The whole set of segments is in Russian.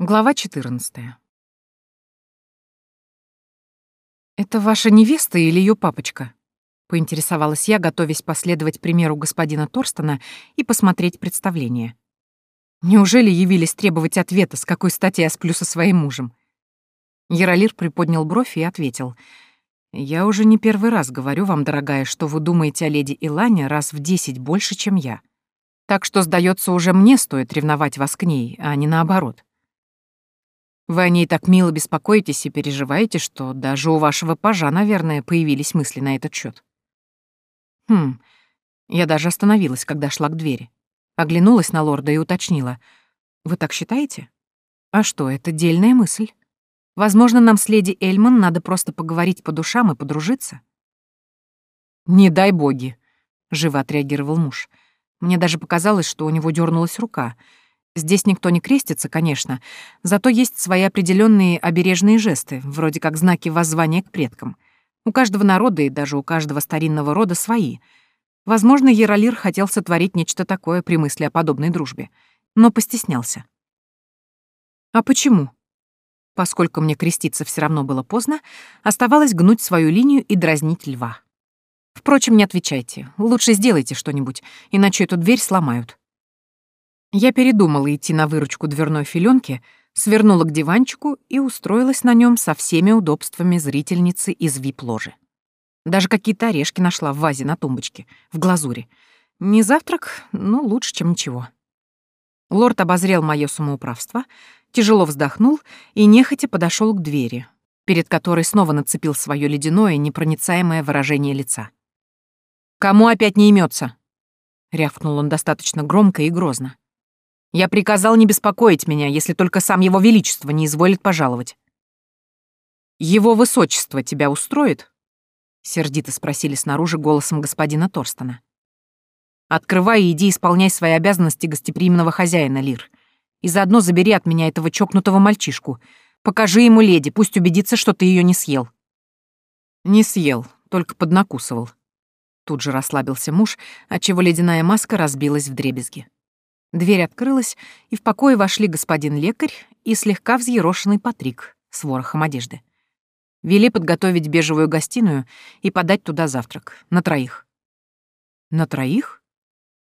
Глава 14. «Это ваша невеста или ее папочка?» — поинтересовалась я, готовясь последовать примеру господина Торстона и посмотреть представление. Неужели явились требовать ответа, с какой стати я сплю со своим мужем? Яролир приподнял бровь и ответил. «Я уже не первый раз говорю вам, дорогая, что вы думаете о леди Илане раз в десять больше, чем я. Так что, сдается, уже мне стоит ревновать вас к ней, а не наоборот. Вы о ней так мило беспокоитесь и переживаете, что даже у вашего пажа, наверное, появились мысли на этот счет. Хм, я даже остановилась, когда шла к двери. Оглянулась на лорда и уточнила. «Вы так считаете? А что, это дельная мысль. Возможно, нам с леди Эльман надо просто поговорить по душам и подружиться?» «Не дай боги», — живо отреагировал муж. Мне даже показалось, что у него дернулась рука — Здесь никто не крестится, конечно, зато есть свои определенные обережные жесты, вроде как знаки воззвания к предкам. У каждого народа и даже у каждого старинного рода свои. Возможно, Яролир хотел сотворить нечто такое при мысли о подобной дружбе, но постеснялся. А почему? Поскольку мне креститься все равно было поздно, оставалось гнуть свою линию и дразнить льва. Впрочем, не отвечайте. Лучше сделайте что-нибудь, иначе эту дверь сломают. Я передумала идти на выручку дверной филенки, свернула к диванчику и устроилась на нем со всеми удобствами зрительницы из вип-ложи. Даже какие-то орешки нашла в вазе на тумбочке, в глазури. Не завтрак, но лучше, чем ничего. Лорд обозрел мое самоуправство, тяжело вздохнул и нехотя подошел к двери, перед которой снова нацепил свое ледяное, непроницаемое выражение лица. «Кому опять не имется? рявкнул он достаточно громко и грозно. Я приказал не беспокоить меня, если только сам его величество не изволит пожаловать. Его высочество тебя устроит? Сердито спросили снаружи голосом господина Торстона. Открывай и иди исполняй свои обязанности гостеприимного хозяина, Лир. И заодно забери от меня этого чокнутого мальчишку. Покажи ему леди, пусть убедится, что ты ее не съел. Не съел, только поднакусывал. Тут же расслабился муж, отчего ледяная маска разбилась в дребезги. Дверь открылась, и в покое вошли господин лекарь и слегка взъерошенный Патрик с ворохом одежды. Вели подготовить бежевую гостиную и подать туда завтрак. На троих. На троих?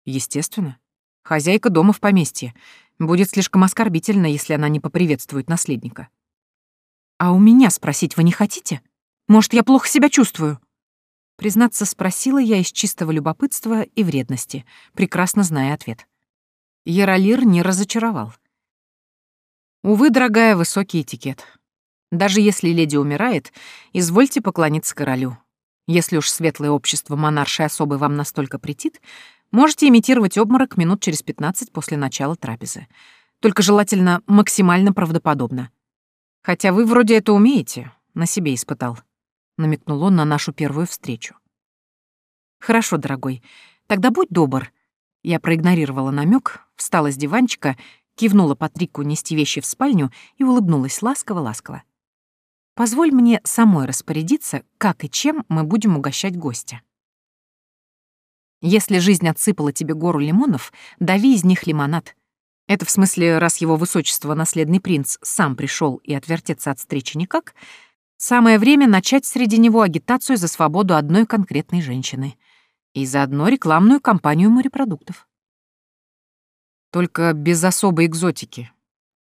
Естественно. Хозяйка дома в поместье. Будет слишком оскорбительно, если она не поприветствует наследника. «А у меня спросить вы не хотите? Может, я плохо себя чувствую?» Признаться, спросила я из чистого любопытства и вредности, прекрасно зная ответ. Яролир не разочаровал. Увы, дорогая, высокий этикет. Даже если леди умирает, извольте поклониться королю. Если уж светлое общество монаршей особы вам настолько претит, можете имитировать обморок минут через 15 после начала трапезы. Только желательно максимально правдоподобно. Хотя вы вроде это умеете, на себе испытал. Намекнул он на нашу первую встречу. Хорошо, дорогой, тогда будь добр, я проигнорировала намек, встала с диванчика, кивнула Патрику нести вещи в спальню и улыбнулась ласково-ласково. «Позволь мне самой распорядиться, как и чем мы будем угощать гостя. Если жизнь отсыпала тебе гору лимонов, дави из них лимонад. Это в смысле, раз его высочество, наследный принц, сам пришел и отвертеться от встречи никак, самое время начать среди него агитацию за свободу одной конкретной женщины — и заодно рекламную кампанию морепродуктов. Только без особой экзотики.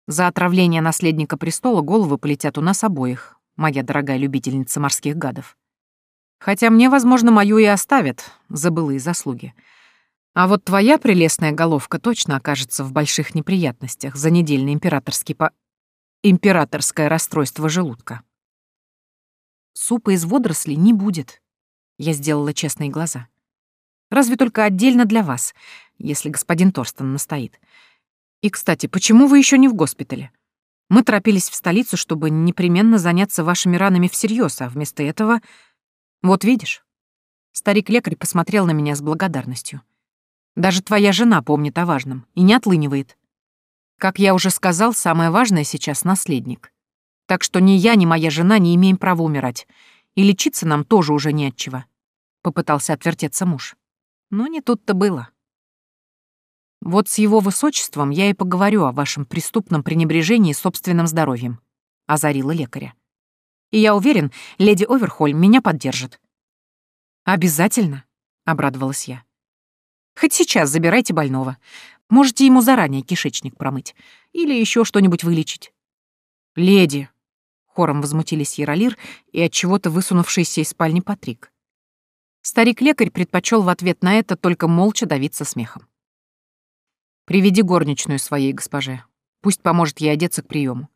За отравление наследника престола головы полетят у нас обоих, моя дорогая любительница морских гадов. Хотя мне, возможно, мою и оставят за былые заслуги. А вот твоя прелестная головка точно окажется в больших неприятностях за недельный императорский по... императорское расстройство желудка. Супа из водорослей не будет. Я сделала честные глаза. Разве только отдельно для вас, если господин Торстон настоит. И, кстати, почему вы еще не в госпитале? Мы торопились в столицу, чтобы непременно заняться вашими ранами всерьез, а вместо этого... Вот видишь? Старик-лекарь посмотрел на меня с благодарностью. Даже твоя жена помнит о важном и не отлынивает. Как я уже сказал, самое важное сейчас — наследник. Так что ни я, ни моя жена не имеем права умирать. И лечиться нам тоже уже не от Попытался отвертеться муж. Но не тут-то было. Вот с его высочеством я и поговорю о вашем преступном пренебрежении собственным здоровьем», — озарила лекаря. «И я уверен, леди Оверхольм меня поддержит». «Обязательно», — обрадовалась я. «Хоть сейчас забирайте больного. Можете ему заранее кишечник промыть или еще что-нибудь вылечить». «Леди», — хором возмутились Яролир и от чего-то высунувшийся из спальни Патрик. Старик-лекарь предпочел в ответ на это только молча давиться смехом. «Приведи горничную своей госпоже. Пусть поможет ей одеться к приему.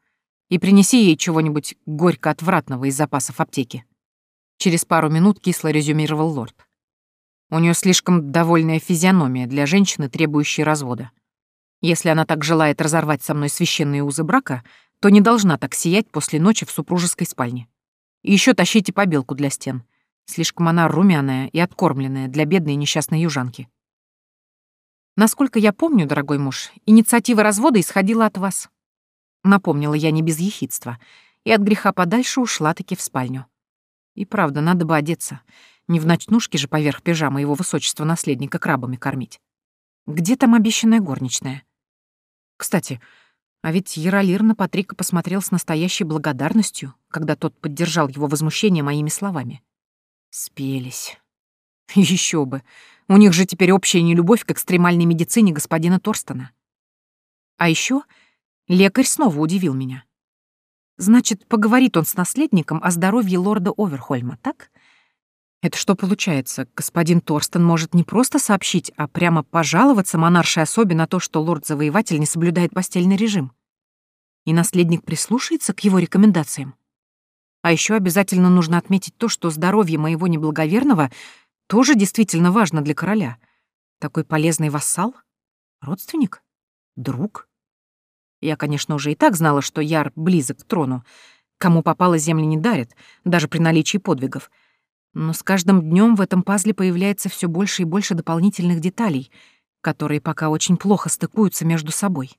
И принеси ей чего-нибудь горько-отвратного из запасов аптеки». Через пару минут кисло резюмировал лорд. У нее слишком довольная физиономия для женщины, требующей развода. Если она так желает разорвать со мной священные узы брака, то не должна так сиять после ночи в супружеской спальне. И еще тащите побелку для стен. Слишком она румяная и откормленная для бедной несчастной южанки. Насколько я помню, дорогой муж, инициатива развода исходила от вас. Напомнила я не без ехидства, и от греха подальше ушла-таки в спальню. И правда, надо бы одеться. Не в ночнушке же поверх пижамы его высочества наследника крабами кормить. Где там обещанная горничная? Кстати, а ведь Яролир на Патрика посмотрел с настоящей благодарностью, когда тот поддержал его возмущение моими словами. Спелись. Еще бы. У них же теперь общая нелюбовь к экстремальной медицине господина Торстона. А еще лекарь снова удивил меня. Значит, поговорит он с наследником о здоровье лорда Оверхольма, так? Это что получается? Господин Торстон может не просто сообщить, а прямо пожаловаться монаршей особе на то, что лорд-завоеватель не соблюдает постельный режим. И наследник прислушается к его рекомендациям. А еще обязательно нужно отметить то, что здоровье моего неблаговерного тоже действительно важно для короля. Такой полезный вассал? Родственник? Друг? Я, конечно, уже и так знала, что Яр близок к трону. Кому попало, земли не дарят, даже при наличии подвигов. Но с каждым днем в этом пазле появляется все больше и больше дополнительных деталей, которые пока очень плохо стыкуются между собой.